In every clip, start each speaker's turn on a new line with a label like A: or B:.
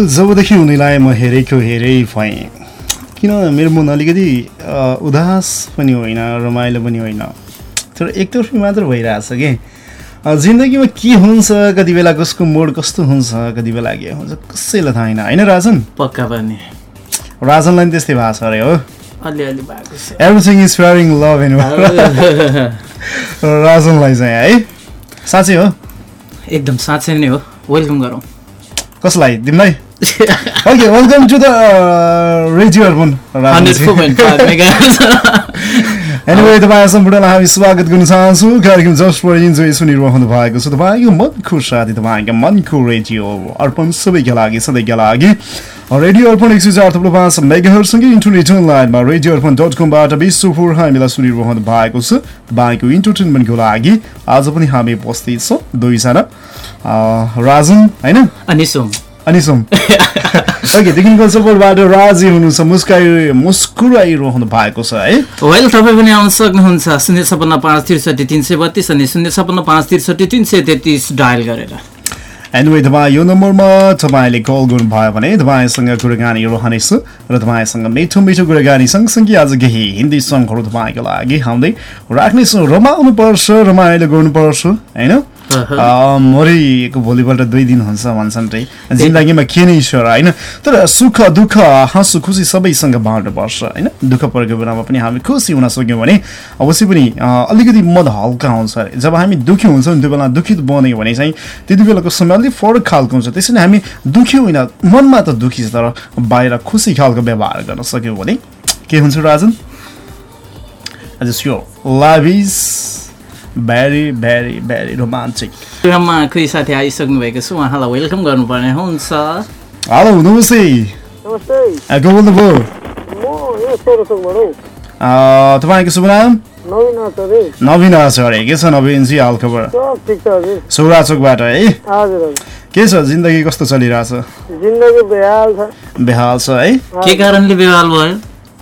A: हुल जबदेखि उनीलाई म हेरेको हेरै भएँ किन मेरो मन अलिकति उदास पनि होइन रमाइलो पनि होइन। तर एकतर्फी मात्र भइरहेछ कि? जिन्दगीमा के हुन्छ कति बेला कसको मोड कस्तो हुन्छ कति बेला के हुन्छ कसैलाई थाहा होइन होइन राजन?
B: पक्का पनि।
A: राजनलाई पनि त्यस्तै भएको छ अरे हो।
B: अलिअलि भएको छ।
A: Everything is fair in love and राजनलाई चाहिँ है? साँच्चै हो?
B: एकदम साँच्चै नै हो। वेलकम गरौँ।
A: कसलाई? तिमीलाई okay welcome to the radio
B: Mega
A: anyway तपाईँ सम्पूर्णलाई हामी स्वागत गर्न चाहन्छौँ। कार्यक्रम जस्ट फर इन्जोय सुनिरहनु भएको छ। तपाईँको मनको साथी तपाईँको मनको रेडियो अर्पण सबैका लागि सधैँका लागि। रेडियो अर्पण एक सय चार थप्लो पाँच मेगाहरूसँगै इन्टरनेट अनलाइनमा रेडियो अर्पण डट कमबाट विश्वपुर हामीलाई सुनिरहनु भएको छ। तपाईँको इन्टरटेनमेन्टको लागि आज पनि हामी उपस्थित छौँ दुईजना। राजन होइन?
B: अनि सोम।
A: अनि सोम ओके देखिनको सपोर्टबाट राजी हुनुहुन्छ मुस्काइ मुस्कुराइरहनु भएको छ है?
B: वेल तपाईँ पनि आउन सक्नुहुन्छ। शून्य छपन्न पाँच त्रिसठी तिन सय बत्तिस अनि शून्य छपन्न पाँच त्रिसठी तिन सय तेत्तिस डायल गरेर।
A: एनिवे तपाईँ यो नम्बरमा तपाईँले कल गर्नुभयो भने तपाईँसँग कुराकानी रहनेछ र तपाईँसँग मिठो मिठो कुराकानी सँगसँगै आज केही हिन्दी सङ्गहरू तपाईँको लागि हाल्दै राख्नेछौँ। रमाउनु पर्छ रमाइलो गर्नुपर्छ होइन? मरिको भोलिपल्ट दुई दिन हुन्छ भन्छन् रे। जिन्दगीमा के नै ईश्वर होइन? तर सुख दुःख हाँसु खुसी सबैसँग बाँड्नुपर्छ होइन? दुःख परेको बेलामा पनि हामी खुसी हुन सक्यौँ भने अवश्य पनि अलिकति मन हल्का हुन्छ अरे। जब हामी दुःखी हुन्छौँ त्यो बेला दुःखित बन्यो भने चाहिँ त्यति बेलाको समय अलिक फरक खालको हुन्छ। त्यसैले हामी दुःखी होइन मनमा त दुःखी छ तर बाहिर खुसी खालको व्यवहार गर्न सक्यौँ भने के हुन्छ राजन? जस्ट यो love is very very very romantic
B: प्रोग्राममा कोही साथी आइसक्नु भएको छ? उहाँलाई वेलकम गर्नुपर्ने हुन्छ।
A: हेलो नमस्ते। को बोल्नुभयो? तपाईँको शुभ नाम?
C: नवीन आचार्य
A: के छ नवीनजी हालखबर?
C: सब ठिक छ हजुर।
A: सौराचोकबाट है?
C: हजुर हजुर।
A: के छ जिन्दगी कस्तो चलिरहेछ?
C: जिन्दगी बेहाल छ।
A: बेहाल छ है?
B: के कारणले विवाह भयो?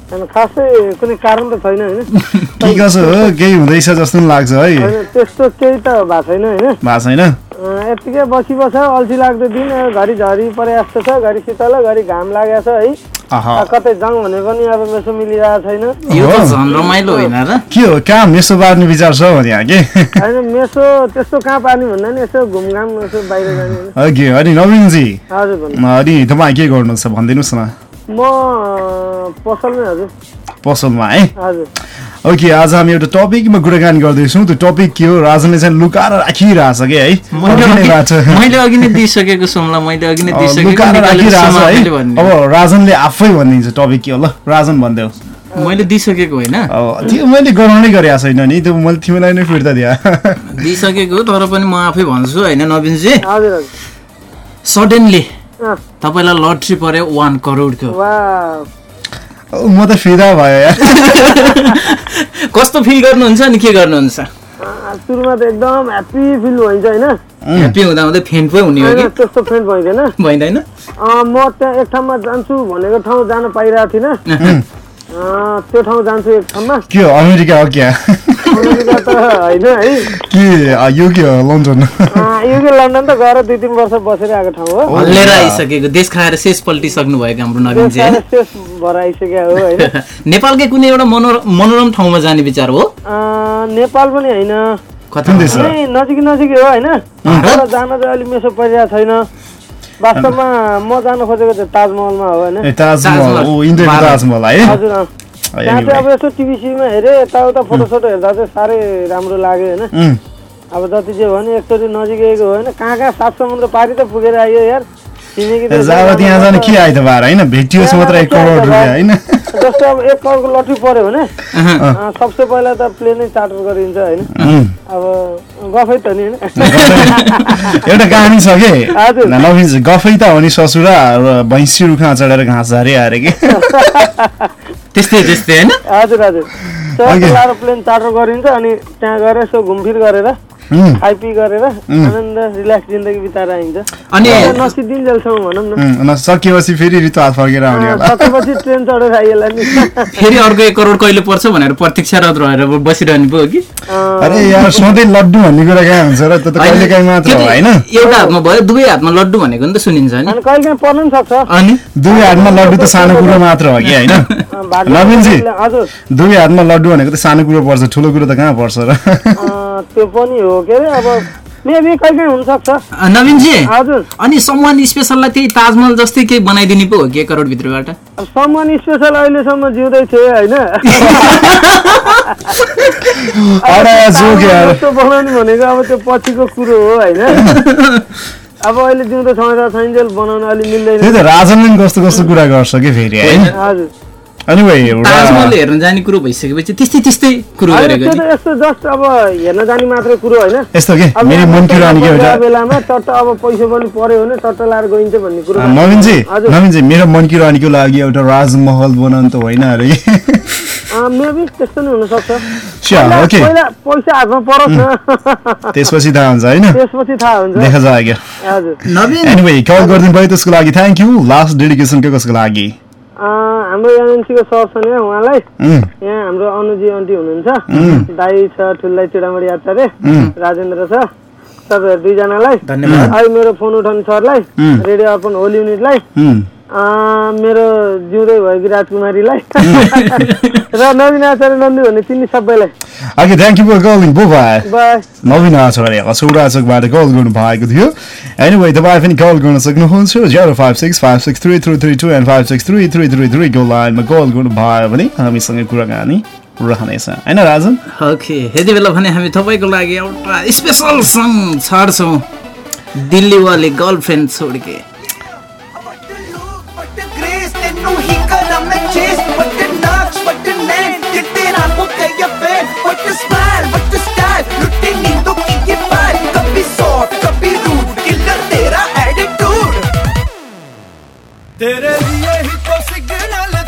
C: खासै कुनै कारण त छैन होइन?
A: के कसो हो? केही हुँदैछ जस्तो पनि लाग्छ है।
C: त्यस्तो केही त भएको छैन होइन?
A: भएको छैन।
C: अँ, यत्तिकै बसी बस अल्छी लाग्दो दिन घरि झरी परे जस्तो छ घरि शीतल घरि घाम लागेको छ है? कतै जाउँ भने पनि अब मेसो मिलिरहेको छैन।
B: रमाइलो होइन र।
A: के हो? कहाँ मेसो बार्ने विचार छ भने यहाँ के?
C: होइन मेसो त्यस्तो कहाँ पार्ने भन्दा नि यसो घुमघाम यसो बाहिर जाने
A: अनि नवीनजी।
C: हजुर भन्नु
A: अनि तपाईँ के गर्नुहुन्छ? भनिदिनुहोस् न।
C: म पसलमै हजुर
A: पसलमा है?
C: हजुर।
A: ओके आज हामी एउटा टपिकमा कुराकानी गर्दैछौँ। त्यो टपिक के हो? राजनले चाहिँ लुकाएर राखिरहेछ कि है?
B: मैले। अघि- मैले अघि नै दिइसकेको मैले अघि नै
A: लुकाएर राखिरहेछ है। अब राजनले आफै भनिदिन्छ टपिक के हो ल? राजन भनिदेऊ
B: मैले दिइसकेको होइन।
A: त्यो मैले गराउनै गरेको छैन नि त्यो मैले तिमीलाई नै फिर्ता दिए
B: दिइसकेको तर पनि म आफै भन्छु होइन नवीनजी?
C: हजुर हजुर।
B: सडनली तपाईँलाई लट्री पर्यो वान करोडको।
A: म त फिदा भयो यार।
B: कस्तो फिल गर्नुहुन्छ अनि के गर्नुहुन्छ?
C: अँ, सुरुमा त एकदम ह्याप्पी फिल भइन्छ होइन?
B: ह्याप्पी हुँदा हुँदै फेन्ट पो हुने हो
C: होइन,
B: कि
C: त्यस्तो फ्रेन्ड भइँदैन।
B: भइँदैन।
C: अँ, म त्यहाँ एक ठाउँमा जान्छु भनेको ठाउँ जान पाइरहेको थिइनँ। त्यो ठाउँ जान्छु एक ठाउँमा
A: के हो? अमेरिका हो क्या?
C: अमेरिका त होइन है।
A: के? अ, यो के हो? लन्डन
C: अँ, यो कि लन्डन त गएर दुई तिन वर्ष बसेर आएको ठाउँ हो।
B: हल्लेर आइसकेको देश खाएर शेष पल्टिसक्नु भएको हाम्रो नवीनजी होइन
C: शेष भएर आइसक्यो हो होइन।
B: नेपालकै कुनै एउटा मनोर मनोरम ठाउँमा जाने विचार हो?
C: अँ, नेपाल पनि होइन। नजिक नजिकै हो? होइन। तर जान चाहिँ अलिक मेसो परिरहेको छैन। वास्तवमा म जान खोजेको चाहिँ ताजमहलमा हो होइन?
A: ए ताजमहल।
B: ताजमहल।
A: ओ इन्डियाको
B: भारत।
A: ताजमहल है?
C: हजुर। त्यहाँ चाहिँ अब यसो टिभीसीमा हेरेँ यताउता फोटोसोटो हेर्दा चाहिँ साह्रै राम्रो लाग्यो होइन? अब जति जे भने एकचोटि नजिकैको हो होइन? कहाँ कहाँ सात समुद्र पारि त पुगेर आयो यार।
A: अब त्यहाँ जाने के भार होइन? भेटियोस् मात्र एक करोड रुपियाँ होइन?
C: जस्तो अब एक करोडको लट्ठी पऱ्यो भने सबसे पहिला त प्लेनै चार्टर गरिन्छ होइन? अब गफै त नि
A: एउटा कहानी छ के? गफै त हो नि ससुरा भैँसी रुखमा चढेर घाँस झारी आएर कि?
B: त्यस्तै त्यस्तै होइन?
C: हजुर हजुर। प्लेन चार्टर गरिन्छ अनि त्यहाँ गएर यसो घुमफिर गरेर खाइपी गरेर आनन्द रिल्याक्स जिन्दगी बिताएर आइन्छ।
B: अनि
C: नसिद्धिन्जेलसम्म भनौँ न।
A: सकिएपछि फेरि ऋतु हात फर्केर आउने होला।
C: सकेपछि ट्रेन चढेर आइएला नि।
B: फेरि अर्को एक करोड कहिले पर्छ भनेर प्रतीक्षारत रहेर बसिरहनु पो हो कि
A: अरे यार सधैँ लड्डु भन्ने कुरा कहाँ हुन्छ र? त्यो त कहिले काहीँ मात्र होइन।
B: एउटा हातमा भयो दुवै हातमा लड्डु भनेको नि त सुनिन्छ नि।
C: अनि कहिले काहीँ पर्नु पनि सक्छ।
B: अनि?
A: दुई हातमा लड्डु त सानो कुरो मात्र हो कि होइन? नवीनजी दुई हातमा लड्डु भनेको त सानो कुरो पर्छ ठुलो कुरो त कहाँ पर्छ र?
C: त्यो पनि हो के अरे अब मेबी कहिले काहीँ हुनसक्छ
B: नवीनजी
C: हजुर।
B: अनि सम्मान स्पेसललाई त्यही ताजमहल जस्तै केही बनाइदिने पो हो कि एक करोडभित्रबाट
C: सम्मान स्पेसल अहिलेसम्म जिउँदै थिए होइन बनाउने भनेको अब त्यो पछिको कुरो हो होइन? अब अहिले जिउँदो छँदा छैन्जेल बनाउन अलि
A: त्यही
C: मिल्दैन
A: त राजनले कस्तो कस्तो कुरा गर्छ कि फेरि
C: हजुर।
B: ताजमहल हेर्न जाने कुरो भइसकेपछि त्यस्तै त्यस्तै कुरो गरेको
C: त्यो
B: नि।
C: त यस्तो जस्ट अब हेर्न जाने मात्रै कुरो होइन।
A: यस्तो के? मेरो के एउटा
C: बेलामा चट्ट अब पैसा पनि पर्यो भने चट्ट लाएर गइन्छ भन्ने कुरो
A: नवीनजी नवीनजी मेरो मन किरानीको लागि एउटा राजमहल बनाउनु त होइन अरे
C: मेबी त्यस्तो नै हुनसक्छ।
A: स्या,
C: पहिला-
A: ओके
C: पहिला पैसा हातमा परोस् न।
A: त्यसपछि थाहा हुन्छ होइन?
C: त्यसपछि थाहा हुन्छ।
A: देखा जाएगा
C: हजुर।
B: नवीन।
A: एनिवे कल गरिदिनु भयो त्यसको लागि। थ्याङ्क यू लास्ट डेडिकेसन के कसको लागि?
C: हाम्रो एमएनसीको सर छ नि उहाँलाई। यहाँ हाम्रो अनुजी आन्टी हुनुहुन्छ। दाई छ ठुल्लाई चिडामडी आचार्य राजेन्द्र छ। तपाईँहरू दुईजनालाई। अहिले मेरो फोन उठाउने सरलाई. रेडियो अर्पण होल युनिटलाई। मेरो जिउँदै भएकी राजकुमारीलाई र नवीन आचार्य नन्दी भन्ने तिनी सबैलाई।
A: Okay thank you for calling बो बाई नवीन आचार्य चौराचोकबाट कल गर्नु भएको थियो। एनिवे तपाईँ पनि कल गर्न सक्नुहुन्छ। Zero five six five six three three three two and five six three three three थ्रीको लाइनमा कल गर्नु भयो भने हामीसँग कुराकानी रहनेछ। होइन राजन?
B: ओके यति बेला भने हामी तपाईँको लागि एउटा स्पेसल सङ्ग छाड्छौँ। दिल्लीवाले गर्लफ्रेन्ड छोडके।
D: तेरे लिए ही तो सिग्नल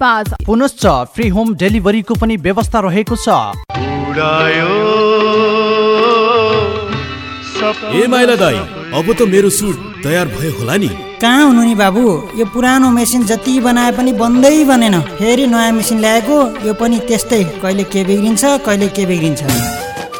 E: पाँच
F: पुनश्च फ्री होम डेलिभरीको पनि व्यवस्था रहेको छ।
G: ए माइला दाई अब त मेरो सुट तयार भयो होला नि।
H: कहाँ हुनु नि बाबु? यो पुरानो मेसिन जति बनाए पनि बन्दै बनेन। फेरि नयाँ मेसिन ल्याएको यो पनि त्यस्तै कहिले के बिग्रिन्छ कहिले के बिग्रिन्छ।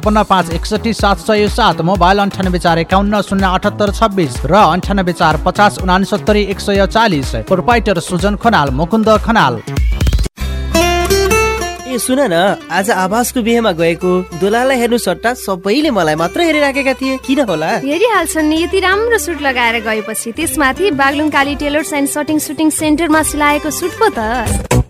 F: छपन्न पाँच एकसठी सात सय सात मोबाइल अन्ठानब्बे चार एकाउन्न शून्य अठहत्तर छब्बिस र अन्ठानब्बे चार पचास उनासत्तरी एक सय चालिस। प्रोपाइटर सुजन खनाल मुकुन्द खनाल।
I: ए सुन न आज आवासको बिहेमा गएको दुलालाई हेर्नु सट्टा सबैले मलाई मात्र हेरिराखेका थिए। किन होला?
J: हेरिहाल्छन् नि यति राम्रो सुट लगाएर गएपछि त्यसमाथि Baglung Kali tailors and shirting suiting सेन्टरमा सिलाएको सुट पो त।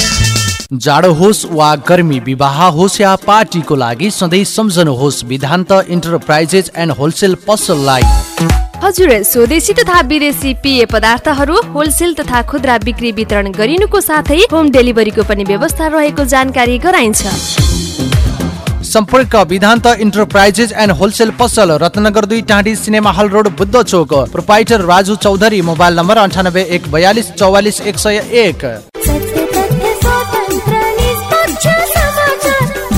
F: जाडो होस् वा गर्मी विवाह होस् या पार्टीको लागि सधैँ सम्झनुहोस् विधान्त इन्टरप्राइजेस एन्ड होलसेल पसललाई
J: हजुर स्वदेशी तथा विदेशी पेय पदार्थहरू होलसेल तथा खुद्रा बिक्री वितरण गरिनुको साथै होम डेलिभरीको पनि व्यवस्था रहेको जानकारी गराइन्छ।
F: सम्पर्क विधान्त इन्टरप्राइजेस एन्ड होलसेल पसल रत्नगर दुई टाँडी सिनेमा हल रोड बुद्ध चोक। Proprietor Raju Chaudhary mobile number अन्ठानब्बे एक बयालिस चौवालिस एक सय एक।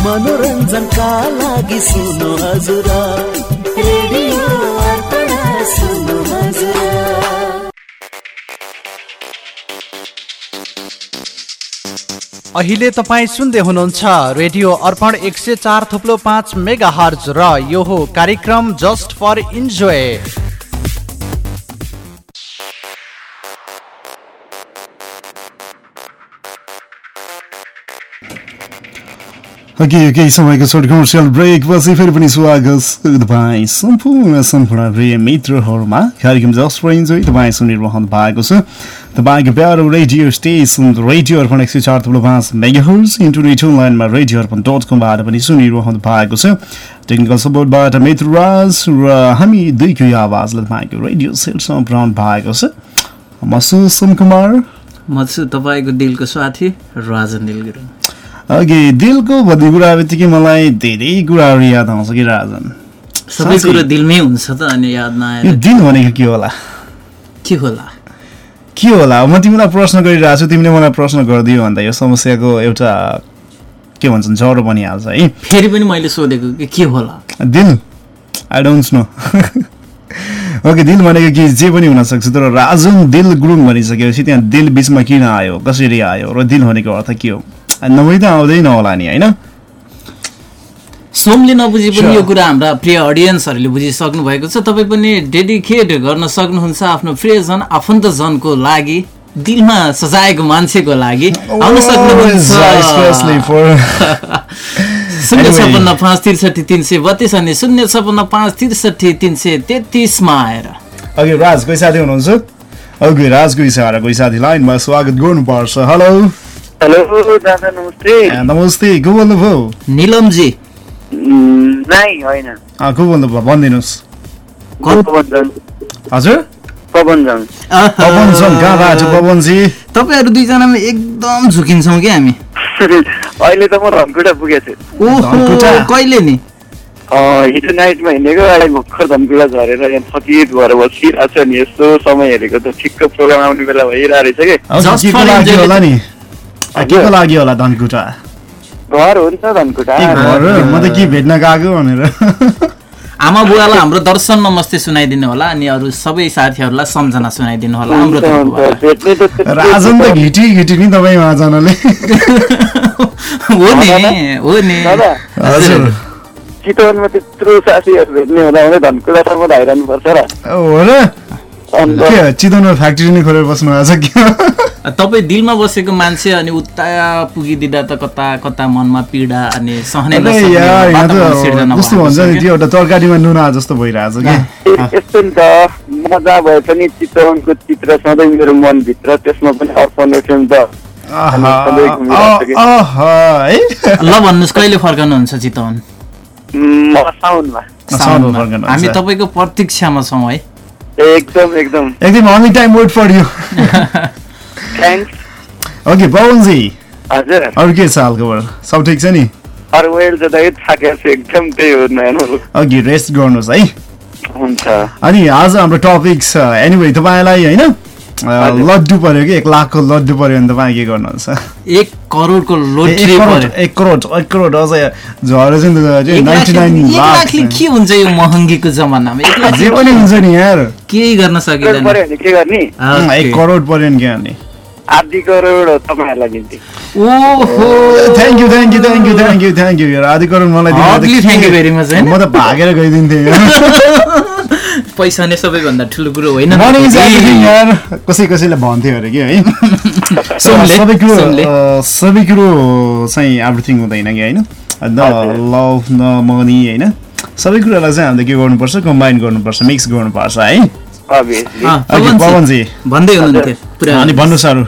D: मनोरञ्जनका लागि सुन्नु हजुर रेडियो हजुर
F: अहिले तपाईँ सुन्दै हुनुहुन्छ रेडियो अर्पण एक सय चार थुप्लो पाँच मेगा हर्ज र यो हो कार्यक्रम जस्ट फर इन्जोय।
A: ओके केही समयको छोट कमर्सियल ब्रेक पछि फेरि पनि स्वागत तपाईँ सम्पूर्ण सम्पूर्ण प्रिय मित्रहरूमा कार्यक्रम जस्ट इन्जोय तपाईँ सुनिरहनु भएको छ तपाईँको प्यारो रेडियो स्टेसन रेडियो अर्पण एक सय चार थुप्रो पाँच मेगाहर्स इन्टरनेट लाइनमा रेडियो अर्पण डट कमबाट पनि सुनिरहनु भएको छ टेक्निकल सपोर्टबाट मित्र राज र हामी दुईको यो आवाजले तपाईँको रेडियो सेटसम्म पुऱ्याउनु भएको छ म सुसम कुमार
B: म छु तपाईँको दिलको साथी राजन दिल गुरुङ
A: अघि दिलको भन्ने कुरा बित्तिकै मलाई धेरै कुराहरू याद आउँछ कि राजन?
B: सबै कुरो दिलमै हुन्छ त अनि याद नआएर।
A: यो दिल भनेको के होला?
B: के होला?
A: के होला? म तिमीलाई प्रश्न गरिरहेको छु तिमीले मलाई प्रश्न गरिदियो भन्दा यो समस्याको एउटा के भन्छन् जरो बनिहाल्छ है।
B: फेरि पनि मैले सोधेको कि के होला?
A: दिल? आई डोन्ट नो ओके दिल भनेको कि? जे पनि हुनसक्छ तर राजुन दिल गुरुङ भनिसकेपछि त्यहाँ दिल बिचमा किन आयो? कसरी आयो? र दिल भनेको अर्थ के हो? नभई त आउँदैन होला नि होइन?
B: सोमले नबुझे पनि यो कुरा हाम्रा प्रिय अडियन्सहरूले बुझिसक्नु भएको छ। तपाईँ पनि डेडिकेट गर्न सक्नुहुन्छ आफ्नो प्रियजन आफन्तजनको लागि दिलमा सजाएको मान्छेको लागि। आउन सक्नुहुन्छ। शून्य छपन्न पाँच त्रिसठी तिन सय बत्तिस अनि शून्य छपन्न पाँच त्रिसठी तिन सय तेत्तिसमा आएर।
A: अघि राज कोही साथी हुनुहुन्छ। अघि राज कोही साथी लाइनमा स्वागत गर्नुपर्छ। हेलो
C: हेलो दादा नमस्ते
A: नमस्ते को बोल्नुभयो
B: निलमजी
C: नाइ होइन
A: अँ, को बोल्नुभयो भनिदिनुहोस् हजुर
B: तपाईँहरू दुईजनामा एकदम झुकिन्छौँ कि हामी
K: अहिले त म धनकुटा पुगेको छु
B: ओहो कहिले नि
K: हिजो नाइटमा हिँडेको अहिले भर्खर धनकुटा झरेर यहाँ थकित भएर बसिरहेको छ नि यस्तो समय हेरेको त ठिक्क प्रोग्राम आउने बेला भइरहेको रहेछ कि
A: अब के को लागि होला धनकुटा।
K: घर हो नि त धनकुटा?
A: म त के भेट्न गएको भनेर।
B: आमा बुवालाई हाम्रो दर्शन नमस्ते सुनाइदिनु होला अनि अरू सबै साथीहरूलाई सम्झना सुनाइदिनु होला हाम्रो।
A: राजन त घिटी घिटी नि तपाईँ उहाँजनाले
B: हो नि हो नि।
A: हजुर।
K: चितवनमा त्यत्रो साथीहरू भेट्ने हुँदा हुँदै धनकुटासम्म धाइरहनु पर्छ र।
A: हो र। के चितवनमा फ्याक्ट्री नै खोलेर बस्नु भएको छ क्या
B: तपाईँ दिलमा बसेको मान्छे अनि उता पुगिदिँदा त कता कता मनमा पीडा अनि सहनै
A: कस्तो भन्छ नि। त्यो एउटा तरकारीमा नुना जस्तो भइरहेछ कि?
K: यस्तो नि त म जहाँ भए पनि चितवनको चित्र सधैँ मेरो मनभित्र त्यसमा पनि अर्पण एफएम त।
B: ल भन्नुहोस् कहिले फर्कनुहुन्छ चितवन। हामी तपाईँको प्रतीक्षामा छौँ है।
K: एकदम एकदम।
A: एकदम time wait for you
K: thanks
A: okay Pawanji.
K: हजुर।
A: अरू के छ हालखबर? सब ठिक छ नि?
K: अरू वेल थाकेको छु एकदम त्यही हो नयाँ
A: अघि रेस्ट गर्नुहोस् है।
K: हुन्छ।
A: अनि आज हाम्रो टपिक छ एनिवे तपाईँलाई होइन लड्डु पर्यो कि एक लाखको लड्डु पर्यो भने तपाईँ के गर्नुहुन्छ?
B: एक करोडको लोटरी
A: एक करोड एक करोड अझ झरेर चाहिँ नाइन्टी नाइन
B: लाखले के हुन्छ यो महँगीको जमानामा? एक लाख
A: जे पनि हुन्छ नि यार।
B: केही गर्न सकिँदैन।
K: के गर्ने?
A: एक करोड पर्यो नि के गर्ने?
K: आधी करोड हो तपाईँहरूलाई दिन्थे।
B: ओहो।
A: Thank you thank you thank you thank you thank you यार। आधी करोड मलाई दिनु? म त भागेर गइदिन्थेँ। यार।
B: पैसा नै सबैभन्दा ठुलो कुरो होइन।
A: मनी इज एभ्रिथिङ यार कसै कसैले भन्थ्यो अरे कि है? सबै कुरो सबै कुरो चाहिँ एभ्रिथिङ हुँदैन कि होइन? न लभ न मनी होइन? सबै कुरालाई चाहिँ हामीले के गर्नुपर्छ? कम्बाइन गर्नुपर्छ मिक्स गर्नुपर्छ है? पवनजी।
B: भन्दै हुनुहुन्थ्यो पुरा।
A: अनि भन्नुहोस् अरू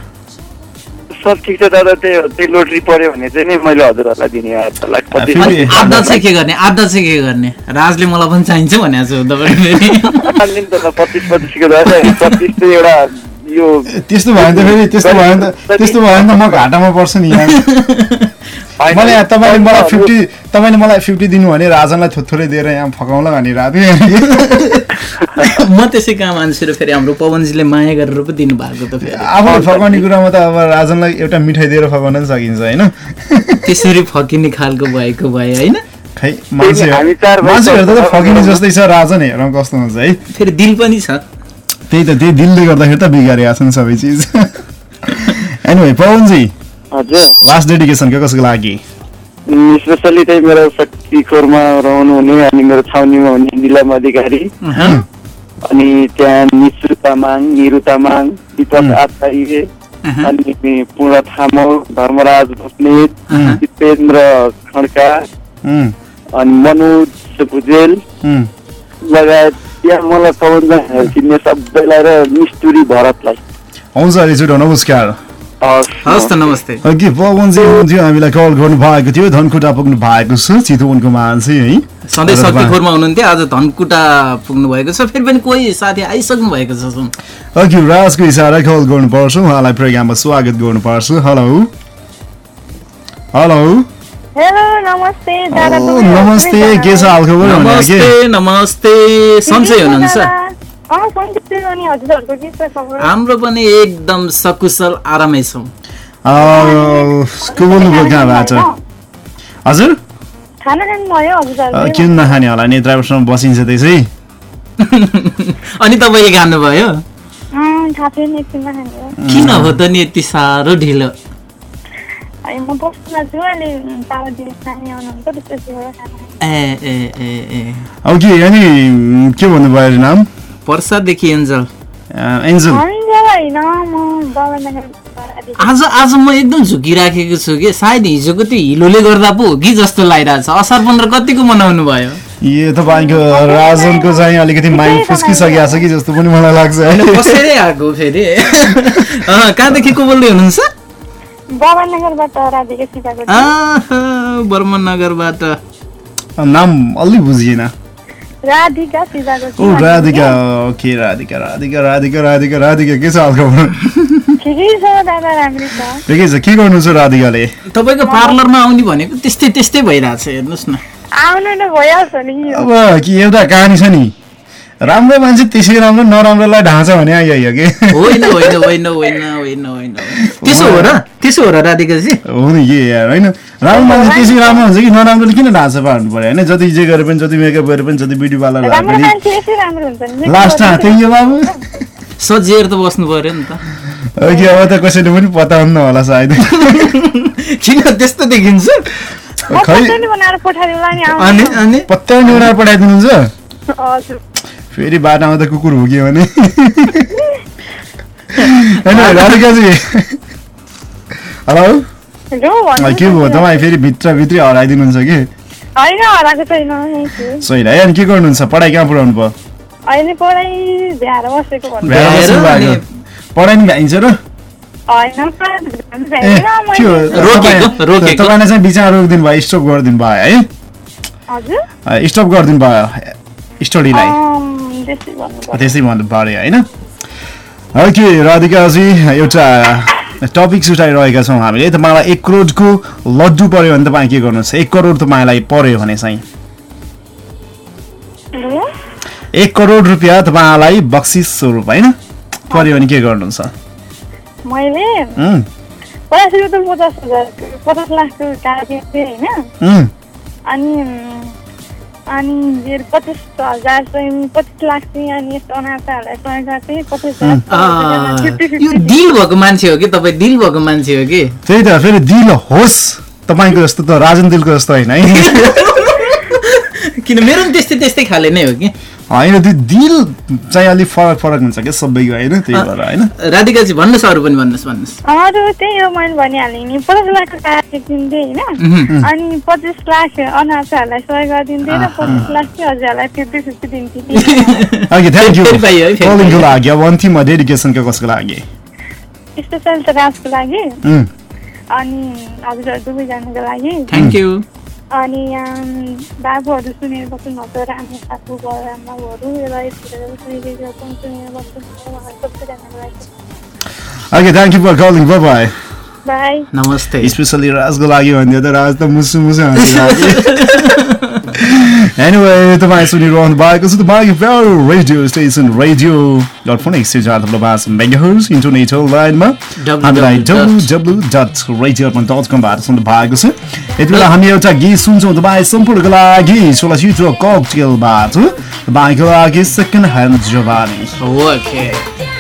K: सब ठिक छ दादा। त्यही हो त्यही लोटरी पर्यो भने चाहिँ नि मैले हजुरहरूलाई दिने
B: आधा चाहिँ के गर्ने? आधा चाहिँ के गर्ने? राजले मलाई पनि चाहिन्छ भनेको छु तपाईँले
K: अनि त पच्चिस पच्चिसको दादा। पच्चिस चाहिँ एउटा यो
A: त्यस्तो भयो भने त फेरि त्यस्तो भयो भने त त्यस्तो भयो भने त म घाटामा पर्छु नि मलाई तपाईँले मलाई फिफ्टी तपाईँले मलाई फिफ्टी दिनु भने राजनलाई थोरै दिएर यहाँ फकाउँला भनिरहेको थियो
B: म त्यसै कहाँ मान्छु र फेरि हाम्रो पवनजीले माया गरेर पो दिनु भएको त फेरि।
A: फकाउने कुरामा त अब राजनलाई एउटा मिठाई दिएर फकाउन पनि सकिन्छ होइन?
B: त्यसरी फकिने खालको भएको भए होइन?
A: खै मान्छे
K: हामी चार भाइ
A: मान्छेहरू त
K: छौँ।
A: फकिने जस्तै छ राजन हेरौँ कस्तो हुन्छ है?
B: फेरि दिल पनि छ।
A: त्यही त त्यही दिलले गर्दाखेरि त बिगारेका छन् सबै चिज। एनिवे पवनजी। लास्ट डेडिकेसन कसको लागि?
K: स्पेसली चाहिँ मेरो शक्ति खोरमा रहनुहुने अनि मेरो छाउनीमा हुने निलम अधिकारी। अनि त्यहाँ निसु तामाङ निरु तामाङ दिपक आचार्य अनि पूर्ण थामल धर्मराज बस्नेत दिपेन्द्र खड्का अनि मनोज भुजेल। लगायत त्यहाँ मलाई पवन चिन्ने सबैलाई र मिस्टुरी भरतलाई।
A: हुन्छ नमस्कार
B: हस्। त नमस्ते।
A: अघि पवनजी हुनुहुन्थ्यो हामीलाई कल गर्नु भएको थियो धनकुटा पुग्नु भएको छ चितवनको मान्छे है।
B: सधैँ
A: र
B: शक्ति
A: तपाईँ-
B: खोरमा हुनुहुन्थ्यो आज धनकुटा पुग्नु भएको छ फेरि पनि कोही साथी आइसक्नु भएको छ सुन।
A: अघि राजको इसारा कल गर्नुपर्छ उहाँलाई प्रोग्राममा स्वागत गर्नुपर्छ हेलो। हेलो।
L: हेलो नमस्ते
A: नमस्ते के छ हालखबर
B: नमस्ते नमस्ते सन्चै हुनुहुन्छ।
L: के
B: हाम्रो पनि एकदम सकुशल आरामै छौँ।
A: को बोल्नुभयो कहाँबाट हजुर? किन नखाने होला? नि ड्राइभरसँग बसिन्छ त्यसै
B: अनि तपाईँले खानुभयो? किन हो त नि यति साह्रो ढिलो। ए ए ए ए
A: के अनि के भन्नुभयो नाम?
B: पर्सादेखि एन्जल।
A: एन्जल।
B: आज आज म एकदम झुकिराखेको छु कि? सायद हिजोको त्यो हिलोले गर्दा पो हो कि जस्तो लागिरहेछ असार पन्ध्र कतिको मनाउनु भयो?
A: यो तपाईँको राजनको चाहिँ अलिकति माइन्ड फुस्किसकेको छ कि जस्तो पनि मलाई लाग्छ।
B: होइन
A: है
B: बसेरै आएको फेरि। अँ, कहाँदेखि को बोल्दै हुनुहुन्छ?
L: गभर्नगरबाट राधिका सिकाको
B: आहा, बर्मन नगरबाट
A: नाम अलि बुझिएन।
L: राधिका
A: राधिका ओके राधिका राधिका राधिका राधिका राधिका के छ हालखबर?
L: ठिकै छ
A: के गर्नु छ राधिकाले?
B: तपाईँको पार्लरमा आउने भनेको त्यस्तै त्यस्तै भइरहेछ हेर्नुहोस् न।
L: आउनु न भइहाल्छ नि।
A: अब कि एउटा कहानी छ नि। राम्रो मान्छे त्यसै राम्रो नराम्रोलाई ढाँछ भने आइहाल्यो कि?
B: होइन होइन होइन होइन होइन होइन। त्यसो हो र? त्यसो हो र राधिकाजी?
A: हो नि के यार होइन? राम्रो मान्छे त्यसै राम्रो हुन्छ कि नराम्रोले किन ढाँचा पार्नु पर्यो होइन? जति जे गरे पनि जति मेकअप गरे पनि जति ब्युटी पार्लर
L: राम्रो
A: पनि।
L: मान्छे यसै राम्रो हुन्छ नि।
A: लास्ट त्यही हो बाबु।
B: सजिएर त बस्नु पर्यो नि त।
A: अघि अब त कसैले पनि पत्ता हुन्न होला सायद।
B: किन त्यस्तो देखिन्छ?
A: खै
L: बनाएर
B: अनि अनि?
A: पत्याउने उडाएर पठाइदिनुहुन्छ?
L: हजुर।
A: फेरि बाटोमा त कुकुर भुक्यो भने? हेलो? के भयो? तपाईँ फेरि भित्रभित्रै हराइदिनुहुन्छ कि?
L: छैन
A: है अनि के गर्नुहुन्छ? पढाइ कहाँ पुऱ्याउनु भयो?
L: पढाइ
A: नि भ्याइन्छ र?
L: होइन पढाइ
A: ए
L: भ्याइनँ
A: के हो?
L: मैले
B: रोकेको, रोकेको।
A: तपाईँले चाहिँ बिचमा रोकिदिनु भयो स्टप गरिदिनु भयो है? स्टप गरिदिनु भयो स्टडीलाई।
L: त्यसै भन्नु
A: पऱ्यो होइन ओके राधिकाजी एउटा टपिक सुटाइरहेका छौँ हामीले। तपाईँलाई एक करोडको लड्डु पऱ्यो भने तपाईँ के गर्नुहुन्छ? एक करोड तपाईँलाई पऱ्यो भने चाहिँ? एक करोड रुपियाँ तपाईँलाई बक्सिस स्वरूप होइन? पऱ्यो भने के गर्नुहुन्छ?
L: मैले?
A: उम्,
L: पचास पचास हजार पचास अनि अनि चाहिँ पच्चिस लाख चाहिँ अनि यस्तो अनाथाहरूलाई सहयोग चाहिँ पच्चिस
B: आ,
L: हजार
B: यो दिल भएको मान्छे हो कि? तपाईँ दिल भएको मान्छे हो कि?
A: त्यही त फेरि दिल होस्। तपाईँको जस्तो त राजन दिलको जस्तो होइन है।
B: किन मेरो पनि त्यस्तै त्यस्तै खाले नै हो कि?
A: होइन त्यो दिल चाहिँ अलिक फरक फरक हुन्छ क्या सबैको होइन? त्यही भएर होइन?
B: राधिकाजी भन्नुहोस् अरू पनि भन्नुहोस् भन्नुहोस्।
L: अरू त्यही हो मैले भनिहालेँ नि पचास लाखको कागज किन्थेँ होइन. अनि पच्चिस लाख अनाथाहरूलाई सहयोग गरिदिन्थेँ र पच्चिस लाख चाहिँ हजुरहरूलाई फिफ्टी फिफ्टी दिन्थेँ।
A: लागि अब अन्तिममा डेडिकेसनको कसको लागि
L: स्पेसल त राजको लागि। अनि हजुरहरू दुवैजनाको लागि।
B: थ्याङ्क यू
L: अनि यहाँ बाबुहरू सुनेर बस्नुभएको राम्रो साथु लागि
A: okay thank you for calling bye
L: bye
B: नमस्ते।
A: स्पेसली राजको लागि भनिदियो त राज त मुसु मुसु एनिवे तपाईँ सुनिरहनु भएको छ तपाईँको radio station radio dot phone एक सय चार थप्लो पाँच मेगाहर्स इन्टरनेट लाइनमा हामीलाई डब्लु डट रेडियो डट कमबाट सुन्नु भएको छ। यति बेला हामी एउटा गीत सुन्छौँ तपाईँ सम्पूर्णको लागि चलचित्र ककटेलबाट तपाईँको लागि सेकेन्ड ह्यान्ड जवानी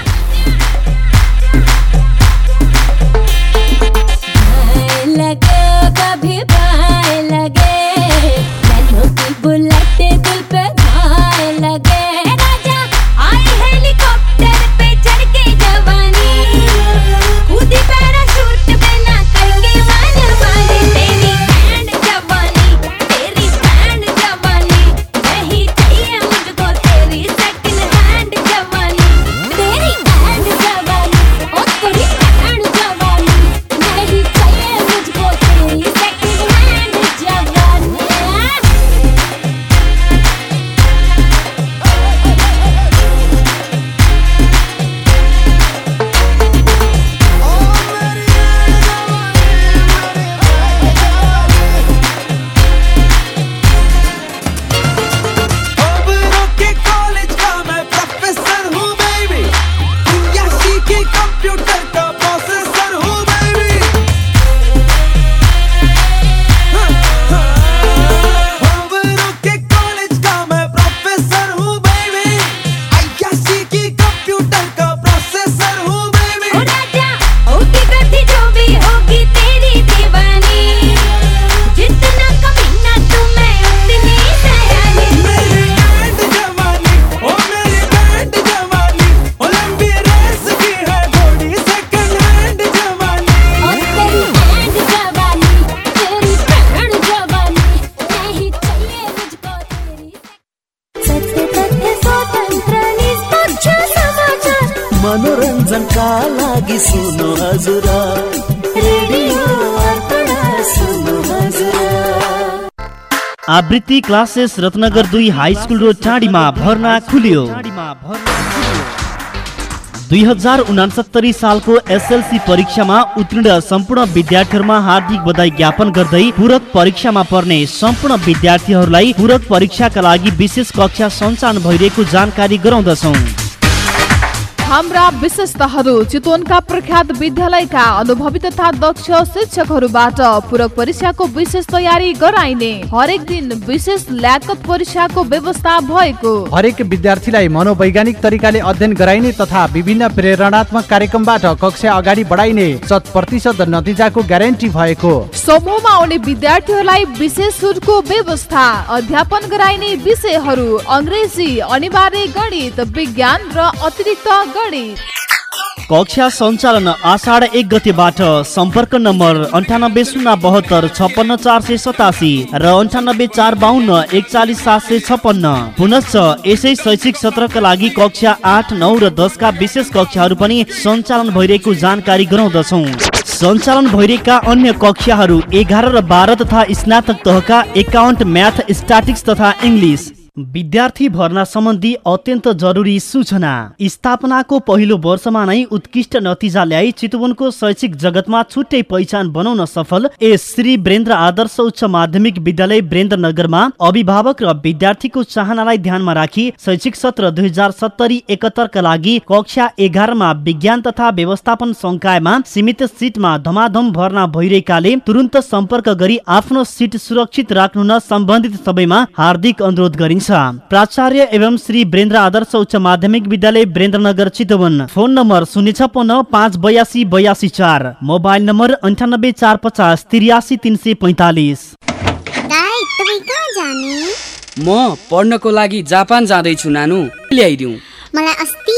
M: आवृत्ति क्लासेस रत्नगर दुई हाई स्कुल रोड टाँडीमा भर्ना खुल्यो। दुई हजार उनासत्तरी सालको एसएलसी परीक्षामा उत्तीर्ण सम्पूर्ण विद्यार्थीहरूमा हार्दिक बधाई ज्ञापन गर्दै पूरक परीक्षामा पर्ने सम्पूर्ण विद्यार्थीहरूलाई पूरक परीक्षाका लागि विशेष कक्षा सञ्चालन भइरहेको जानकारी गराउँदछौँ।
E: हाम्रा विशेषताहरू चितवनका प्रख्यात विद्यालयका अनुभवी तथा दक्ष शिक्षकहरूबाट पूरक परीक्षाको विशेष तयारी गराइने हरेक दिन विशेष ल्याकत परीक्षाको व्यवस्था भएको।
F: हरेक विद्यार्थीलाई मनोवैज्ञानिक तरिकाले अध्ययन गराइने तथा विभिन्न प्रेरणात्मक कार्यक्रमबाट कक्षा अगाडि बढाइने शत प्रतिशत नतिजाको ग्यारेन्टी भएको।
E: समूहमा आउने विद्यार्थीहरूलाई विशेष छुटको व्यवस्था अध्यापन गराइने विषयहरू अङ्ग्रेजी अनिवार्य गणित विज्ञान र अतिरिक्त
M: कक्षा सञ्चालन आषाढ एक गतेबाट सम्पर्क नम्बर अन्ठानब्बे शून्य बहत्तर छप्पन्न चार सय सतासी र अन्ठानब्बे चार बाहन्न एकचालिस सात सय छप्पन्न। पुनश्च यसै शैक्षिक सत्रका लागि कक्षा आठ नौ र दसका विशेष कक्षाहरू पनि सञ्चालन भइरहेको जानकारी गराउँदछौ। सञ्चालन भइरहेका अन्य कक्षाहरू एघार र बाह्र तथा स्नातक तहका एकाउन्ट म्याथ स्ट्याटिक्स तथा इङ्ग्लिस। विद्यार्थी भर्ना सम्बन्धी अत्यन्त जरुरी सूचना। स्थापनाको पहिलो वर्षमा नै उत्कृष्ट नतिजा ल्याई चितवनको शैक्षिक जगतमा छुट्टै पहिचान बनाउन सफल ए श्री वीरेन्द्र आदर्श उच्च माध्यमिक विद्यालय वीरेन्द्रनगरमा अभिभावक र विद्यार्थीको चाहनालाई ध्यानमा राखी शैक्षिक सत्र दुई हजार सत्तरी एकहत्तरका लागि कक्षा एघारमा विज्ञान तथा व्यवस्थापन संकायमा सीमित सिटमा धमाधम भर्ना भइरहेकाले तुरन्त सम्पर्क गरी आफ्नो सिट सुरक्षित राख्नु न सम्बन्धित सबैमा हार्दिक अनुरोध गरिन्छ। प्राचार्य एवं श्री वीरेन्द्र आदर्श उच्च माध्यमिक विद्यालय वीरेन्द्रनगर चितवन। फोन नम्बर शून्य छप्पन्न पाँच बयासी बयासी चार। मोबाइल नम्बर अन्ठानब्बे चार पचास त्रियासी तिन सय पैँतालिस।
N: दाइ तपाईँ कहाँ जाने?
O: म पढ्नको लागि जापान जाँदैछु नानु। ल्याइदिउँ
N: मलाई अस्ति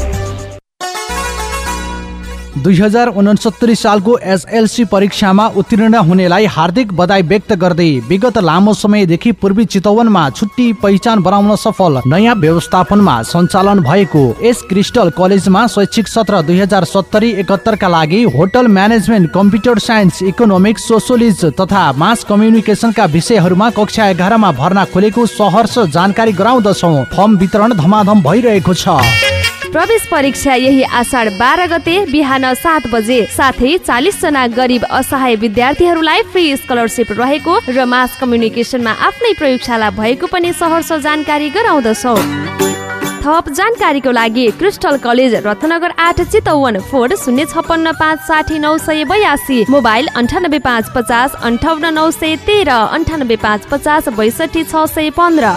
F: दुई हजार उनसत्तरी सालको एसएलसी परीक्षामा उत्तीर्ण हुनेलाई हार्दिक बधाई व्यक्त गर्दै विगत लामो समयदेखि पूर्वी चितवनमा छुट्टी पहिचान बनाउन सफल नयाँ व्यवस्थापनमा सञ्चालन भएको एस क्रिस्टल कलेजमा शैक्षिक सत्र दुई हजार सत्तरी एकहत्तरका लागि hotel management computer science economics sociology तथा मास कम्युनिकेसनका विषयहरूमा कक्षा एघारमा भर्ना खोलेको सहर्ष जानकारी गराउँदछौ। फर्म वितरण धमाधम भइरहेको छ।
J: प्रवेश परीक्षा यही आषाढ बाह्र गते बिहान सात बजे। साथै चालिस जना गरिब असहाय विद्यार्थीहरूलाई फ्री स्कलरसिप रहेको र मास कम्युनिकेसनमा आफ्नै प्रयोगशाला भएको पनि सहर्ष जानकारी गराउँदछौ। थप जानकारीको लागि क्रिस्टल कलेज रत्नगर आठ चितवन फोर शून्य छप्पन्न पाँच साठी नौ सय बयासी मोबाइल अन्ठानब्बे पाँच पचास अन्ठाउन्न नौ सय तेह्र अन्ठानब्बे पाँच पचास बैसठी छ सय पन्ध्र।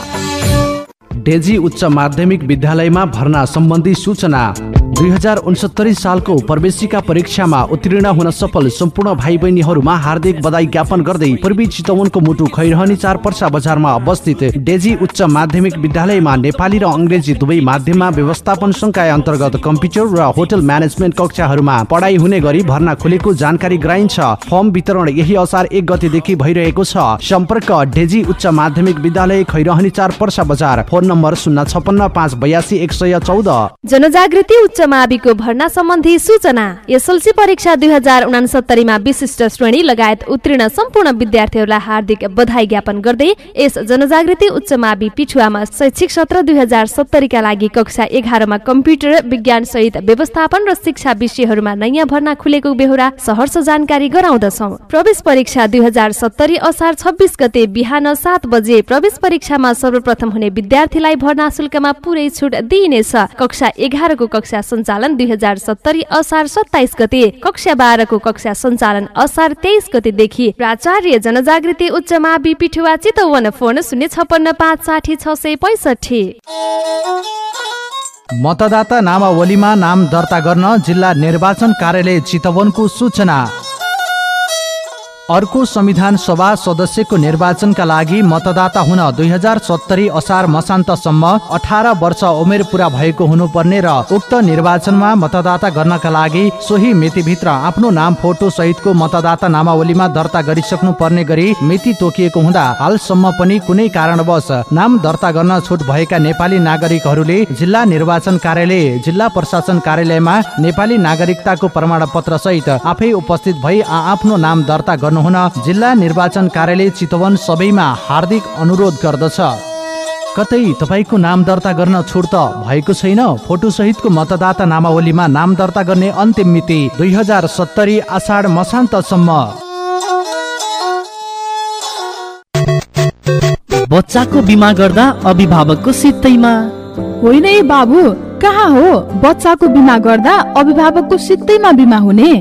F: डेजी उच्च माध्यमिक विद्यालयमा भर्ना सम्बन्धी सूचना। दुई हजार उनसत्तरी सालको प्रवेशिका परीक्षामा उत्तीर्ण हुन सफल सम्पूर्ण भाइ बहिनीहरूमा हार्दिक बधाई ज्ञापन गर्दै पूर्वी चितवनको मुटु खैरहनी चार पर्सा बजारमा अवस्थित डेजी उच्च माध्यमिक विद्यालयमा नेपाली र अङ्ग्रेजी दुवै माध्यममा व्यवस्थापन संकाय अन्तर्गत कम्प्युटर र होटल म्यानेजमेन्ट कक्षाहरूमा पढाइ हुने गरी भर्ना खुलेको जानकारी गराइन्छ। फर्म वितरण यही असार एक गतेदेखि भइरहेको छ। सम्पर्क डेजी उच्च माध्यमिक विद्यालय खैरहनी चार पर्सा बजार। फोन नम्बर शून्य छपन्न पाँच बयासी एक सय चौध।
J: जनजागृति उच्च माविको भर्ना सम्बन्धी सूचना। एसएलसी परीक्षा दुई हजार उनासत्तरीमा विशिष्ट श्रेणी लगायत उत्तीर्ण सम्पूर्ण विद्यार्थीहरूलाई हार्दिक बधाई ज्ञापन गर्दै यस जनजागृति उच्च मावि पिछुवामा शैक्षिक सत्र दुई हजार सत्तरीका लागि कक्षा एघारमा कम्प्युटर विज्ञान सहित व्यवस्थापन र शिक्षा विषयहरूमा नयाँ भर्ना खुलेको बेहोरा सहर्ष जानकारी गराउँदछौ। प्रवेश परीक्षा दुई हजार सत्तरी असार छब्बिस गते बिहान सात बजे प्रवेश परीक्षामा सर्वप्रथम हुने विद्यार्थीलाई भर्ना शुल्कमा पुरै छुट दिइनेछ। कक्षा एघारको कक्षा सञ्चालन दुई हजार सत्तरी असार सत्ताइस गते कक्षा बाह्रको कक्षा सञ्चालन असार तेइस गतेदेखि प्राचार्य जनजागृति उच्च मावि पिठुवा चितवन फोन शून्य छपन्न पाँच साठी छ सय पैसठी।
F: मतदाता नामावलीमा नाम दर्ता गर्न जिल्ला निर्वाचन कार्यालय चितवनको सूचना। अर्को संविधान सभा सदस्यको निर्वाचनका लागि मतदाता हुन दुई हजार सत्तरी असार मसान्तसम्म अठार वर्ष उमेर पुरा भएको हुनुपर्ने र उक्त निर्वाचनमा मतदाता गर्नका लागि सोही मितिभित्र आफ्नो नाम फोटो सहितको मतदाता नामावलीमा दर्ता गरिसक्नु पर्ने गरी मिति तोकिएको हुँदा हालसम्म पनि कुनै कारणवश नाम दर्ता गर्न छुट भएका नेपाली नागरिकहरूले जिल्ला निर्वाचन कार्यालय जिल्ला प्रशासन कार्यालयमा नेपाली नागरिकताको प्रमाण पत्र सहित आफै उपस्थित भई आफ्नो नाम दर्ता गर्नुहुन जिल्ला निर्वाचन कार्यालय चितवन सबैमा हार्दिक अनुरोध गर्दछ। कतै तपाईँको नाम दर्ता गर्न छुट त भएको छैन। फोटो सहितको मतदाता नामावलीमा नाम दर्ता गर्ने अन्तिम मिति दुई हजार सत्तरी आषाढ मसान्तसम्म।
M: बच्चाको बिमा गर्दा अभिभावकको सित्तैमा
E: होइन बाबु कहाँ हो? बच्चाको बिमा गर्दा अभिभावकको सित्तैमा बिमा हुने।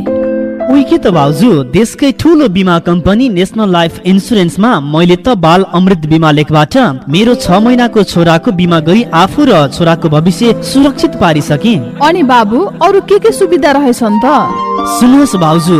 M: उही के त भाउजू देशकै ठुलो बिमा कम्पनी नेसनल लाइफ इन्सुरेन्समा मैले त बाल अमृत बिमा लेखबाट मेरो छ महिनाको छोराको बिमा गरी आफू र छोराको भविष्य सुरक्षित पारिसके।
E: अनि बाबु अरू के के सुविधा रहेछन् त?
M: सुन्नुहोस् भाउजू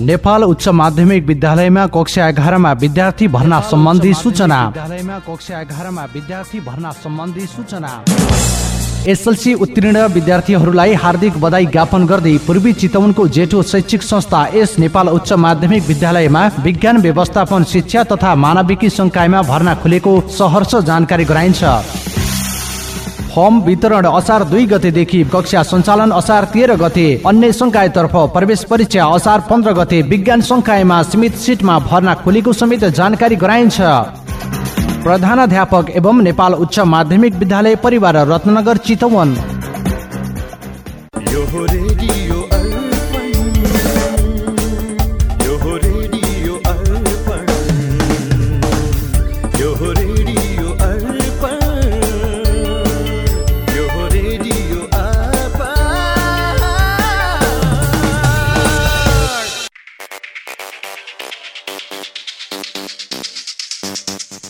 F: नेपाल उच्च माध्यमिक विद्यालयमा कक्षा एघारमा विद्यार्थी भर्ना सम्बन्धी सूचना। विद्यालयमा कक्षा एघारमा विद्यार्थी भर्ना सम्बन्धी सूचना। एसएलसी उत्तीर्ण विद्यार्थीहरूलाई हार्दिक बधाई ज्ञापन गर्दै पूर्वी चितवनको जेठो शैक्षिक संस्था एस नेपाल उच्च माध्यमिक विद्यालयमा विज्ञान व्यवस्थापन शिक्षा तथा मानविकी संकायमा भर्ना खुलेको सहर्ष जानकारी गराइन्छ। फर्म वितरण असार दुई गतेदेखि कक्षा सञ्चालन असार तेह्र गते अन्य संकायतर्फ प्रवेश परीक्षा असार पन्ध्र गते विज्ञान संकायमा सीमित सिटमा भर्ना खुलेको समेत जानकारी गराइन्छ। प्रधानाध्यापक एवं नेपाल उच्च माध्यमिक विद्यालय परिवार रत्नगर चितवन।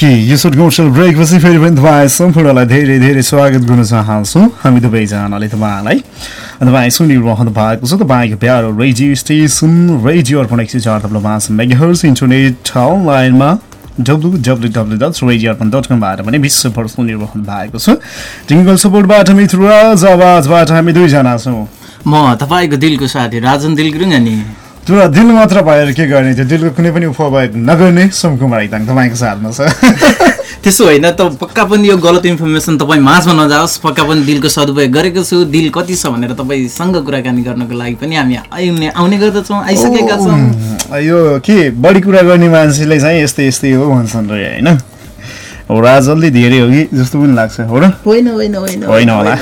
A: ओके यो कमर्सियल ब्रेकपछि फेरि पनि तपाईँ सम्पूर्णलाई धेरै धेरै स्वागत गर्न चाहन्छु। हामी दुवैजनाले तपाईँलाई तपाईँ सुनिरहनु भएको छ। तपाईँको प्यारो रेडियो स्टेसन रेडियो अर्पण एक सय चार तब्लो पाँच मेगाहर्स इन्टरनेट अनलाइनमा W W W dot radio Arpan dot कमबाट पनि विश्वभर सुनिरहनु भएको छ। टिङ्गल सपोर्टबाट मित्र आवाजबाट हामी दुईजना छौँ।
B: म तपाईँको दिलको साथी राजन दिल गुरुङ अनि
A: तर दिल मात्र भएर के गर्ने त्यो दिलको कुनै पनि उपभोग नगर्ने सोमकुमार एकदम तपाईँको साथमा छ।
B: त्यसो होइन त पक्का पनि यो गलत इन्फर्मेसन तपाईँ माझमा नजाओस् पक्का पनि दिलको सदुपयोग गरेको छु। दिल कति छ भनेर तपाईँसँग कुराकानी गर्नको लागि पनि हामी आउने आउने गर्दछौँ आइसकेका छौँ।
A: यो के बढी कुरा गर्ने मान्छेले चाहिँ यस्तै यस्तै हो भन्छन् रे होइन? राज अलि धेरै हो कि जस्तो पनि लाग्छ हो र?
B: होइन होइन होइन।
A: होइन होला।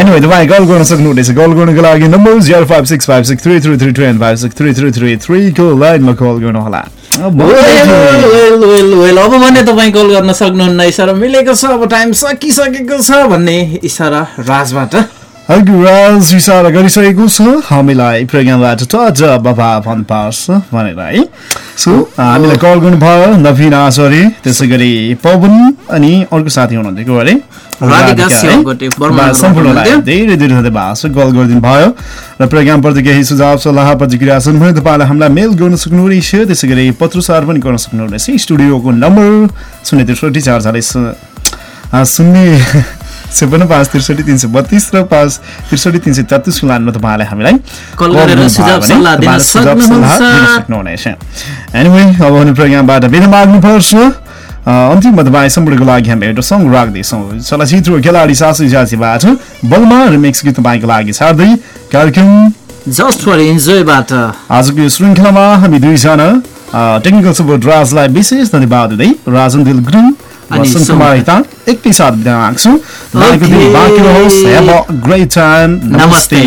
A: एनिवे तपाईँ कल गर्न सक्नुहुनेछ कल गर्नको लागि number zero five six five six three three three two and five six three three three थ्रीको लाइनमा कल गर्नुहोला। अब
B: भने तपाईँ कल गर्न सक्नुहुन्न इसारा मिलेको छ अब टाइम सकिसकेको छ भन्ने इसारा राजबाट।
A: अघि राज इसारा गरिसकेको छ। हामीलाई प्रोग्रामबाट त अझ बाबा भन्न पार्छ भनेर। है सो हामीलाई कल गर्नुभयो नवीन आचार्य त्यसै गरी पवन अनि अर्को साथी हुनुहुन्थ्यो अरे। सम्पूर्णलाई। धेरै धेरै धन्यवाद। कल गरिदिनु भयो र प्रोग्रामप्रति केही सुझाव सल्लाह प्रतिक्रिया छन् भने तपाईँलाई हामीलाई मेल गर्न सक्नुहुनेछ। त्यसै गरी पत्रचार पनि गर्न सक्नुहुनेछ। स्टुडियोको नम्बर शून्य त्रिसठी चार चालिस शून्य छपन्न पाँच त्रिसठी तिन सय बत्तिस र पाँच त्रिसठी तिन सय तेत्तिसको लाइनमा तपाईँले हामीलाई
B: सक्नुहुन्छ।
A: एनिवे अब भने प्रोग्रामबाट बिदा माग्नुपर्छ अन्तिममा तपाईँ सम्पूर्णको लागि हामी एउटा सङ्ग राख्दैछौँ। चलचित्र खेलाडी सासु जातिबाट बलमा रिमिक्स गीत तपाईँको लागि छाड्दै कार्यक्रम।
B: जस्ट फर इन्जोयबाट
A: आजको यो श्रृङ्खलामा हामी दुईजना टेक्निकल सपोर्ट राजलाई विशेष धन्यवाद दिँदै राजन दिल गुरुङ वसन्त
B: सोम-
A: कुमार हिता एकैसाथ बिदा माग्छु तपाईँको दिन
B: Okay.
A: बाँकी रहोस् हेभ अ ग्रेट टाइम
B: नमस्ते